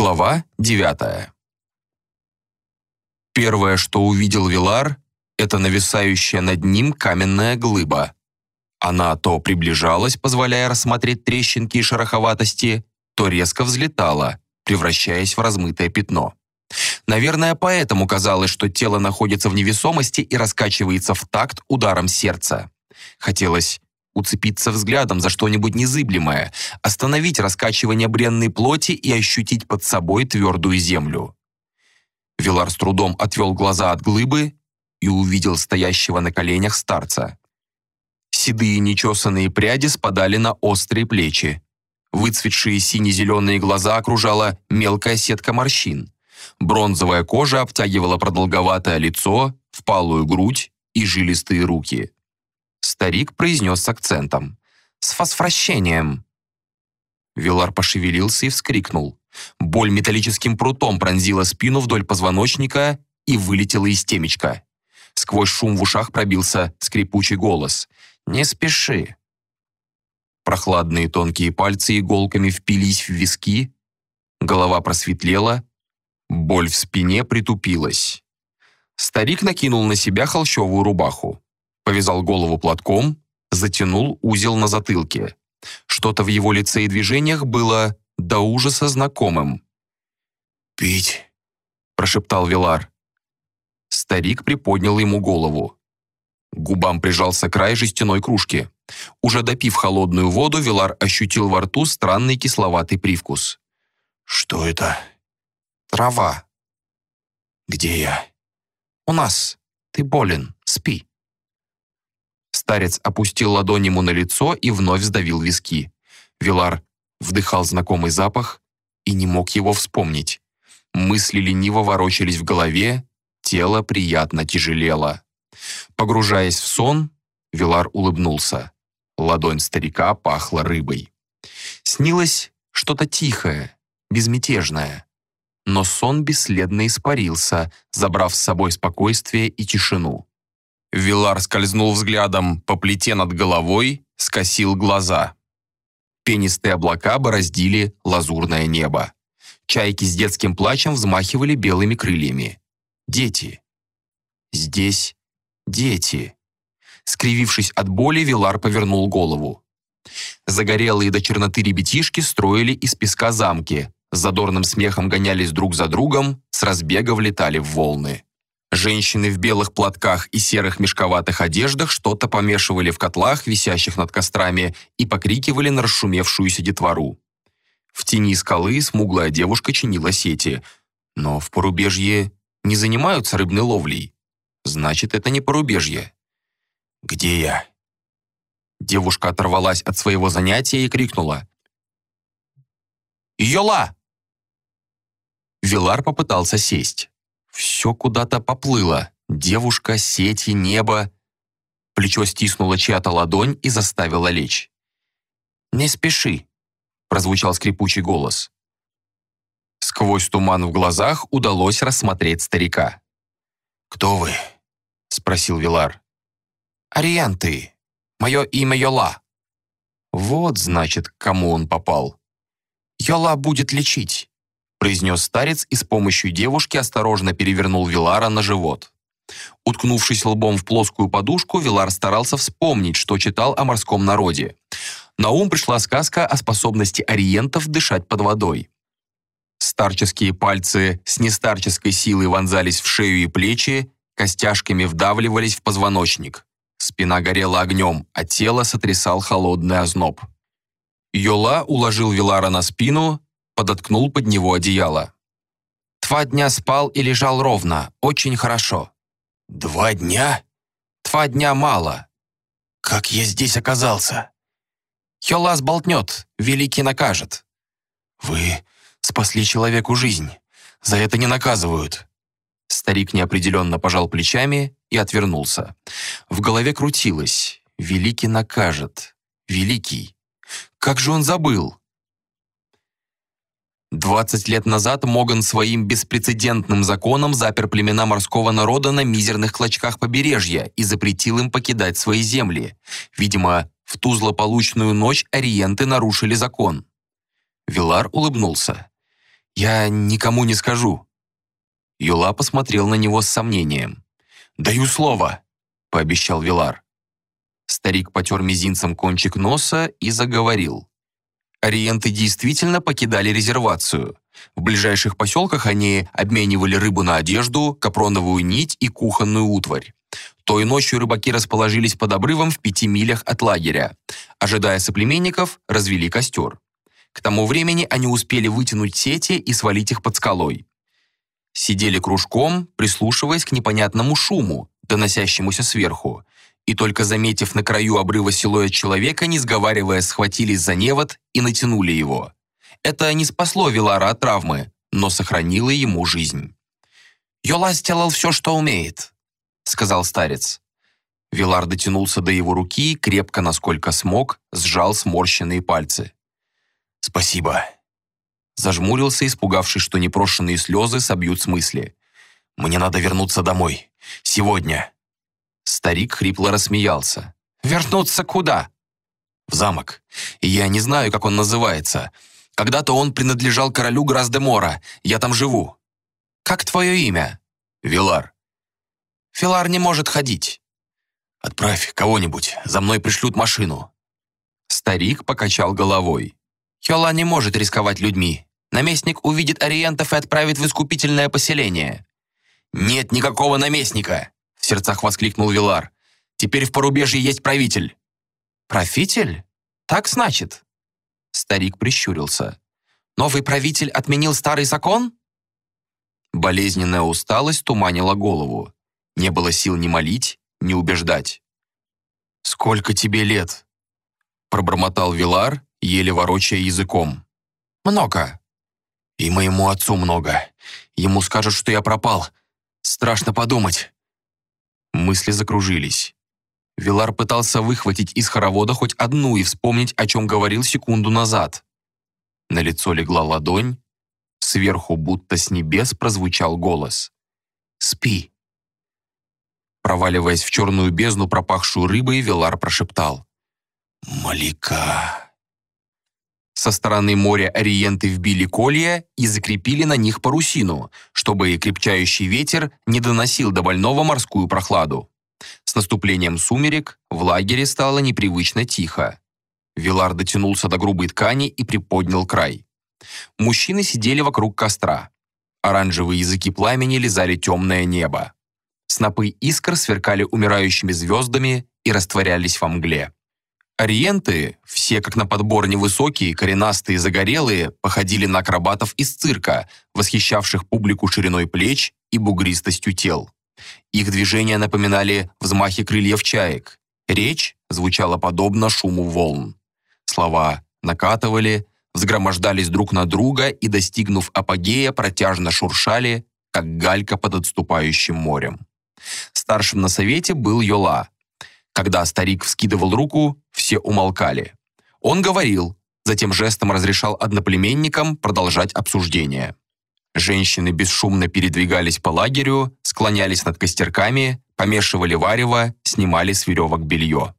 Глава 9. Первое, что увидел Вилар, это нависающая над ним каменная глыба. Она то приближалась, позволяя рассмотреть трещинки и шероховатости, то резко взлетала, превращаясь в размытое пятно. Наверное, поэтому казалось, что тело находится в невесомости и раскачивается в такт ударом сердца. Хотелось уцепиться взглядом за что-нибудь незыблемое, остановить раскачивание бренной плоти и ощутить под собой твердую землю. Вилар с трудом отвел глаза от глыбы и увидел стоящего на коленях старца. Седые нечесанные пряди спадали на острые плечи. Выцветшие сине-зеленые глаза окружала мелкая сетка морщин. Бронзовая кожа обтягивала продолговатое лицо, впалую грудь и жилистые руки. Старик произнес с акцентом. «С фосфращением!» Вилар пошевелился и вскрикнул. Боль металлическим прутом пронзила спину вдоль позвоночника и вылетела из темечка. Сквозь шум в ушах пробился скрипучий голос. «Не спеши!» Прохладные тонкие пальцы иголками впились в виски, голова просветлела, боль в спине притупилась. Старик накинул на себя холщовую рубаху повязал голову платком, затянул узел на затылке. Что-то в его лице и движениях было до ужаса знакомым. «Пить», — прошептал Вилар. Старик приподнял ему голову. Губам прижался край жестяной кружки. Уже допив холодную воду, Вилар ощутил во рту странный кисловатый привкус. «Что это?» «Трава». «Где я?» «У нас. Ты болен. Спи». Старец опустил ладонь ему на лицо и вновь сдавил виски. Вилар вдыхал знакомый запах и не мог его вспомнить. Мысли лениво ворочались в голове, тело приятно тяжелело. Погружаясь в сон, Вилар улыбнулся. Ладонь старика пахла рыбой. Снилось что-то тихое, безмятежное. Но сон бесследно испарился, забрав с собой спокойствие и тишину. Вилар скользнул взглядом по плите над головой, скосил глаза. Пенистые облака бороздили лазурное небо. Чайки с детским плачем взмахивали белыми крыльями. Дети. Здесь дети. Скривившись от боли, Вилар повернул голову. Загорелые до черноты ребятишки строили из песка замки, с задорным смехом гонялись друг за другом, с разбега влетали в волны. Женщины в белых платках и серых мешковатых одеждах что-то помешивали в котлах, висящих над кострами, и покрикивали на расшумевшуюся детвору. В тени скалы смуглая девушка чинила сети. Но в порубежье не занимаются рыбной ловлей. Значит, это не порубежье. «Где я?» Девушка оторвалась от своего занятия и крикнула. «Йола!» Вилар попытался сесть. Все куда-то поплыло. Девушка, сети, небо. Плечо стиснула чья-то ладонь и заставила лечь. «Не спеши», — прозвучал скрипучий голос. Сквозь туман в глазах удалось рассмотреть старика. «Кто вы?» — спросил Вилар. «Арианты. Мое имя Йола». Вот, значит, к кому он попал. Йола будет лечить произнес старец и с помощью девушки осторожно перевернул Вилара на живот. Уткнувшись лбом в плоскую подушку, Вилар старался вспомнить, что читал о морском народе. На ум пришла сказка о способности ориентов дышать под водой. Старческие пальцы с нестарческой силой вонзались в шею и плечи, костяшками вдавливались в позвоночник. Спина горела огнем, а тело сотрясал холодный озноб. Йола уложил Вилара на спину, подоткнул под него одеяло. «Два дня спал и лежал ровно, очень хорошо». «Два дня?» «Два дня мало». «Как я здесь оказался?» «Хелас болтнет, великий накажет». «Вы спасли человеку жизнь. За это не наказывают». Старик неопределенно пожал плечами и отвернулся. В голове крутилось «Великий накажет». «Великий». Как же он забыл? Двадцать лет назад Моган своим беспрецедентным законом запер племена морского народа на мизерных клочках побережья и запретил им покидать свои земли. Видимо, в ту злополучную ночь ориенты нарушили закон. Вилар улыбнулся. Я никому не скажу». Юла посмотрел на него с сомнением. «Даю слово», — пообещал Вилар. Старик потер мизинцем кончик носа и заговорил. Ориенты действительно покидали резервацию. В ближайших поселках они обменивали рыбу на одежду, капроновую нить и кухонную утварь. Той ночью рыбаки расположились под обрывом в пяти милях от лагеря. Ожидая соплеменников, развели костер. К тому времени они успели вытянуть сети и свалить их под скалой. Сидели кружком, прислушиваясь к непонятному шуму, доносящемуся сверху, и только заметив на краю обрыва силуэт человека, не сговаривая, схватились за невод и натянули его. Это не спасло Вилара от травмы, но сохранило ему жизнь. «Йола сделал все, что умеет», — сказал старец. Вилар дотянулся до его руки, крепко, насколько смог, сжал сморщенные пальцы. «Спасибо», Зажмурился, испугавшись, что непрошенные слезы собьют с мысли. «Мне надо вернуться домой. Сегодня». Старик хрипло рассмеялся. «Вернуться куда?» «В замок. Я не знаю, как он называется. Когда-то он принадлежал королю Граздемора. Я там живу». «Как твое имя?» «Вилар». «Филар не может ходить». «Отправь кого-нибудь. За мной пришлют машину». Старик покачал головой. «Хёла не может рисковать людьми. Наместник увидит ориентов и отправит в искупительное поселение». «Нет никакого наместника!» — в сердцах воскликнул Вилар. «Теперь в порубежье есть правитель». «Правитель? Так значит?» Старик прищурился. «Новый правитель отменил старый закон?» Болезненная усталость туманила голову. Не было сил ни молить, ни убеждать. «Сколько тебе лет?» Пробормотал Вилар, еле ворочая языком. «Много. И моему отцу много. Ему скажут, что я пропал. Страшно подумать». Мысли закружились. Вилар пытался выхватить из хоровода хоть одну и вспомнить, о чем говорил секунду назад. На лицо легла ладонь. Сверху, будто с небес, прозвучал голос. «Спи». Проваливаясь в черную бездну, пропахшую рыбой, Вилар прошептал. «Малика». Со стороны моря ориенты вбили колья и закрепили на них парусину, чтобы крепчающий ветер не доносил до больного морскую прохладу. С наступлением сумерек в лагере стало непривычно тихо. Вилар дотянулся до грубой ткани и приподнял край. Мужчины сидели вокруг костра. Оранжевые языки пламени лизали темное небо. Снопы искр сверкали умирающими звездами и растворялись во мгле. Ориенты, все как на подбор невысокие, коренастые, загорелые, походили на акробатов из цирка, восхищавших публику шириной плеч и бугристостью тел. Их движения напоминали взмахи крыльев чаек. Речь звучала подобно шуму волн. Слова накатывали, взгромождались друг на друга и, достигнув апогея, протяжно шуршали, как галька под отступающим морем. Старшим на совете был Йола, когда старик вскидывал руку, все умолкали. Он говорил, затем жестом разрешал одноплеменникам продолжать обсуждение. Женщины бесшумно передвигались по лагерю, склонялись над костерками, помешивали варево, снимали с веревок белье.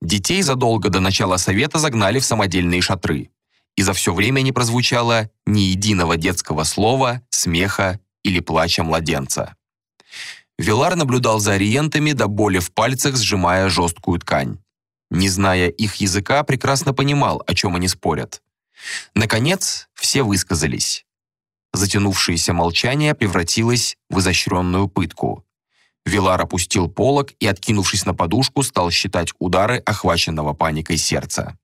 Детей задолго до начала совета загнали в самодельные шатры. И за все время не прозвучало ни единого детского слова, смеха или плача младенца. Вилар наблюдал за ориентами до боли в пальцах, сжимая жесткую ткань. Не зная их языка, прекрасно понимал, о чем они спорят. Наконец, все высказались. Затянувшееся молчание превратилось в изощренную пытку. Вилар опустил полог и, откинувшись на подушку, стал считать удары охваченного паникой сердца.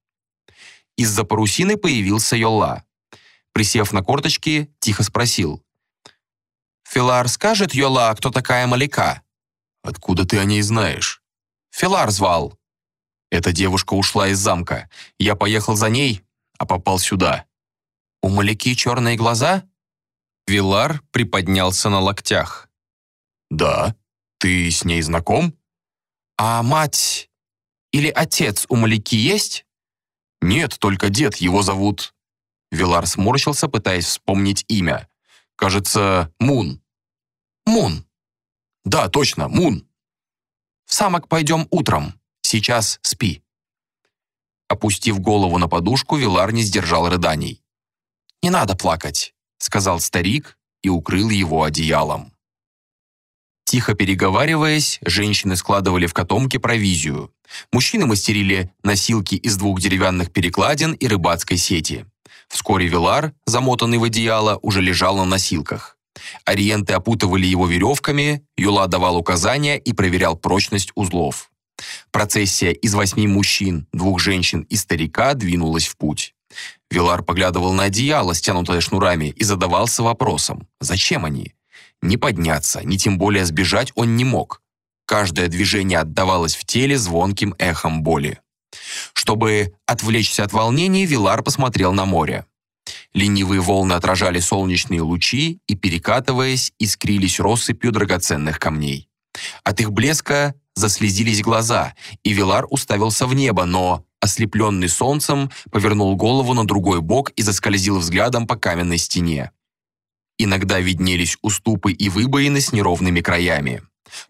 Из-за парусины появился Йолла. Присев на корточки, тихо спросил. Филар скажет Йола, кто такая Малика?» «Откуда ты о ней знаешь?» «Филар звал». «Эта девушка ушла из замка. Я поехал за ней, а попал сюда». «У Малики черные глаза?» Вилар приподнялся на локтях. «Да. Ты с ней знаком?» «А мать или отец у Малики есть?» «Нет, только дед, его зовут...» Вилар сморщился, пытаясь вспомнить имя. Кажется, Мун. Мун. Да, точно, Мун. В самок пойдем утром. Сейчас спи. Опустив голову на подушку, Вилар не сдержал рыданий. «Не надо плакать. сказал старик и укрыл его одеялом. Тихо переговариваясь, женщины складывали в котомке провизию. Мужчины мастерили носилки из двух деревянных перекладин и рыбацкой сети. Вскоре Вилар, замотанный в одеяло, уже лежал на носилках. Ориенты опутывали его веревками, Юла давал указания и проверял прочность узлов. Процессия из восьми мужчин, двух женщин и старика двинулась в путь. Вилар поглядывал на одеяло, стянутое шнурами, и задавался вопросом, зачем они? Не подняться, ни тем более сбежать он не мог. Каждое движение отдавалось в теле звонким эхом боли. Чтобы отвлечься от волнения, Вилар посмотрел на море. Ленивые волны отражали солнечные лучи и, перекатываясь, искрились россыпью драгоценных камней. От их блеска заслезились глаза, и Вилар уставился в небо, но, ослепленный солнцем, повернул голову на другой бок и заскользил взглядом по каменной стене. Иногда виднелись уступы и выбоины с неровными краями.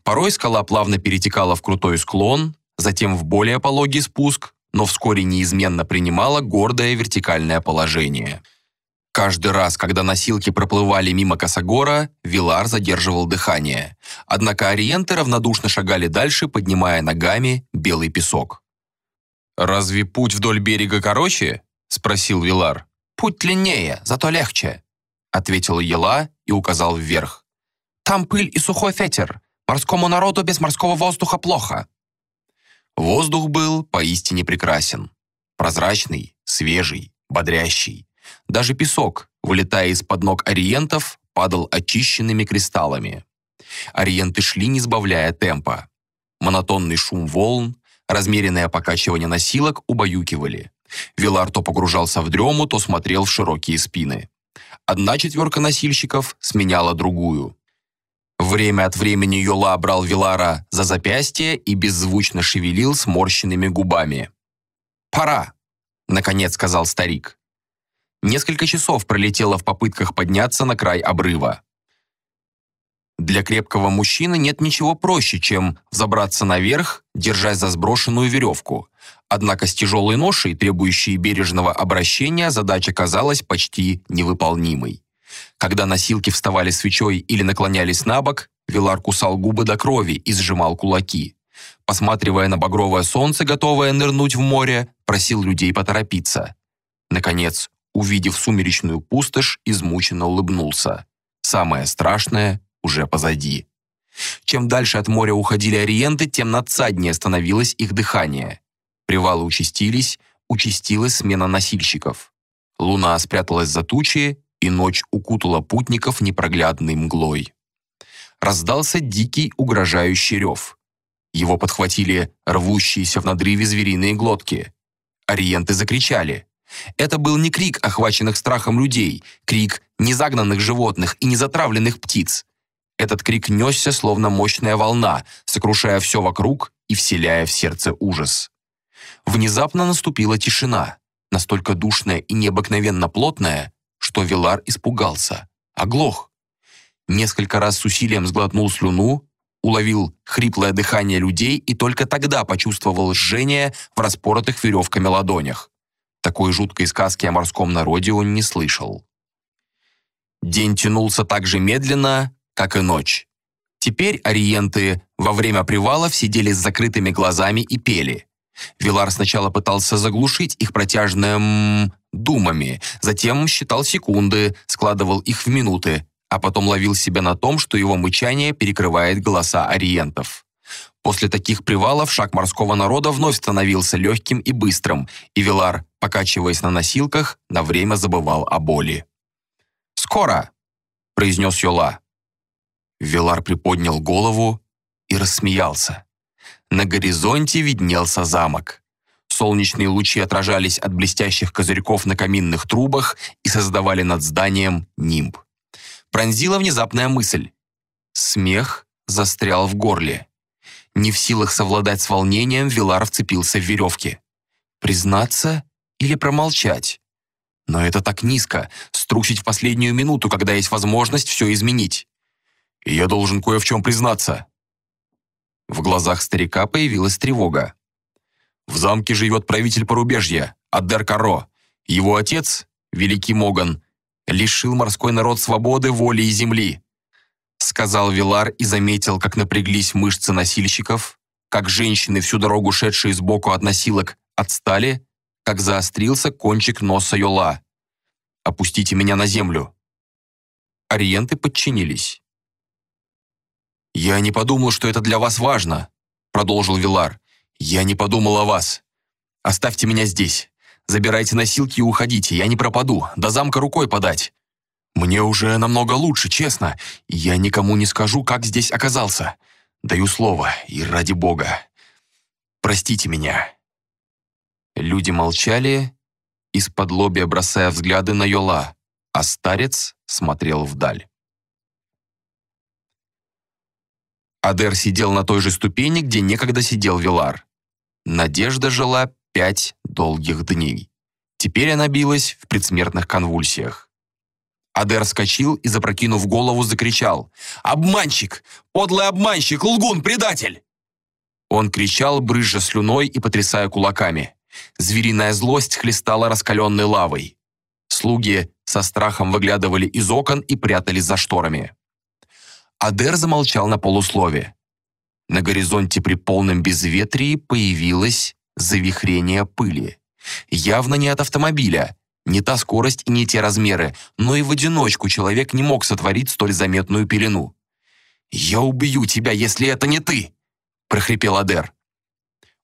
Порой скала плавно перетекала в крутой склон, затем в более пологий спуск, но вскоре неизменно принимала гордое вертикальное положение. Каждый раз, когда носилки проплывали мимо Косогора, Вилар задерживал дыхание. Однако ориенты равнодушно шагали дальше, поднимая ногами белый песок. «Разве путь вдоль берега короче?» – спросил Вилар. «Путь длиннее, зато легче», – ответил Ела и указал вверх. «Там пыль и сухой ветер. Морскому народу без морского воздуха плохо». Воздух был поистине прекрасен. Прозрачный, свежий, бодрящий. Даже песок, вылетая из-под ног ориентов, падал очищенными кристаллами. Ориенты шли, не сбавляя темпа. Монотонный шум волн, размеренное покачивание носилок убаюкивали. Вилар то погружался в дрему, то смотрел в широкие спины. Одна четверка носильщиков сменяла другую. Время от времени Йола брал Вилара за запястье и беззвучно шевелил сморщенными губами. «Пора», — наконец сказал старик. Несколько часов пролетело в попытках подняться на край обрыва. Для крепкого мужчины нет ничего проще, чем взобраться наверх, держась за сброшенную веревку. Однако с тяжелой ношей, требующей бережного обращения, задача казалась почти невыполнимой. Когда носилки вставали свечой или наклонялись на бок, Вилар кусал губы до крови и сжимал кулаки. Посматривая на багровое солнце, готовое нырнуть в море, просил людей поторопиться. Наконец, увидев сумеречную пустошь, измученно улыбнулся. Самое страшное уже позади. Чем дальше от моря уходили ориенты, тем надсаднее становилось их дыхание. Привалы участились, участилась смена носильщиков. Луна спряталась за тучи, и ночь укутала путников непроглядной мглой. Раздался дикий угрожающий рев. Его подхватили рвущиеся в надрыве звериные глотки. Ориенты закричали. Это был не крик охваченных страхом людей, крик незагнанных животных и незатравленных птиц. Этот крик несся, словно мощная волна, сокрушая все вокруг и вселяя в сердце ужас. Внезапно наступила тишина, настолько душная и необыкновенно плотная, что Вилар испугался, оглох. Несколько раз с усилием сглотнул слюну, уловил хриплое дыхание людей и только тогда почувствовал жжение в распоротых веревками ладонях. Такой жуткой сказки о морском народе он не слышал. День тянулся так же медленно, как и ночь. Теперь ориенты во время привалов сидели с закрытыми глазами и пели. Вилар сначала пытался заглушить их протяжное «ммм» думами, затем считал секунды, складывал их в минуты, а потом ловил себя на том, что его мычание перекрывает голоса ориентов. После таких привалов шаг морского народа вновь становился легким и быстрым, и Вилар, покачиваясь на носилках, на время забывал о боли. «Скоро!» — произнес Йола. Вилар приподнял голову и рассмеялся. На горизонте виднелся замок. Солнечные лучи отражались от блестящих козырьков на каминных трубах и создавали над зданием нимб. Пронзила внезапная мысль. Смех застрял в горле. Не в силах совладать с волнением, Вилар вцепился в веревки. Признаться или промолчать? Но это так низко, струсить в последнюю минуту, когда есть возможность все изменить. Я должен кое в чем признаться. В глазах старика появилась тревога. В замке живет правитель порубежья, Адер Каро. Его отец, великий Моган, лишил морской народ свободы, воли и земли», сказал Вилар и заметил, как напряглись мышцы носильщиков, как женщины, всю дорогу шедшие сбоку от носилок, отстали, как заострился кончик носа Йола. «Опустите меня на землю». Ориенты подчинились. «Я не подумал, что это для вас важно», — продолжил Вилар. «Я не подумал о вас. Оставьте меня здесь. Забирайте носилки и уходите, я не пропаду, до замка рукой подать. Мне уже намного лучше, честно. Я никому не скажу, как здесь оказался. Даю слово, и ради бога. Простите меня». Люди молчали, из-под лобья бросая взгляды на Йола, а старец смотрел вдаль. Адер сидел на той же ступени, где некогда сидел Вилар. Надежда жила пять долгих дней. Теперь она билась в предсмертных конвульсиях. Адер вскочил и, запрокинув голову, закричал «Обманщик! Подлый обманщик! Лгун! Предатель!» Он кричал, брызжа слюной и потрясая кулаками. Звериная злость хлестала раскаленной лавой. Слуги со страхом выглядывали из окон и прятались за шторами. Адер замолчал на полуслове. На горизонте при полном безветрии появилось завихрение пыли. Явно не от автомобиля, не та скорость и не те размеры, но и в одиночку человек не мог сотворить столь заметную пелену. «Я убью тебя, если это не ты!» – прохрипел Адер.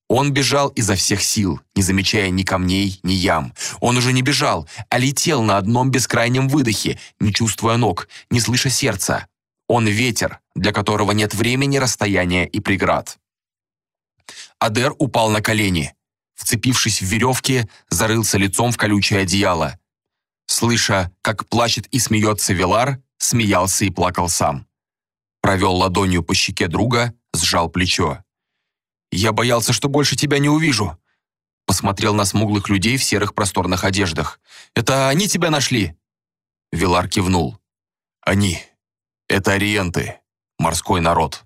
Он бежал изо всех сил, не замечая ни камней, ни ям. Он уже не бежал, а летел на одном бескрайнем выдохе, не чувствуя ног, не слыша сердца. Он ветер, для которого нет времени, расстояния и преград. Адер упал на колени. Вцепившись в веревки, зарылся лицом в колючее одеяло. Слыша, как плачет и смеется Вилар, смеялся и плакал сам. Провел ладонью по щеке друга, сжал плечо. «Я боялся, что больше тебя не увижу». Посмотрел на смуглых людей в серых просторных одеждах. «Это они тебя нашли?» Вилар кивнул. «Они. Это ориенты. Морской народ».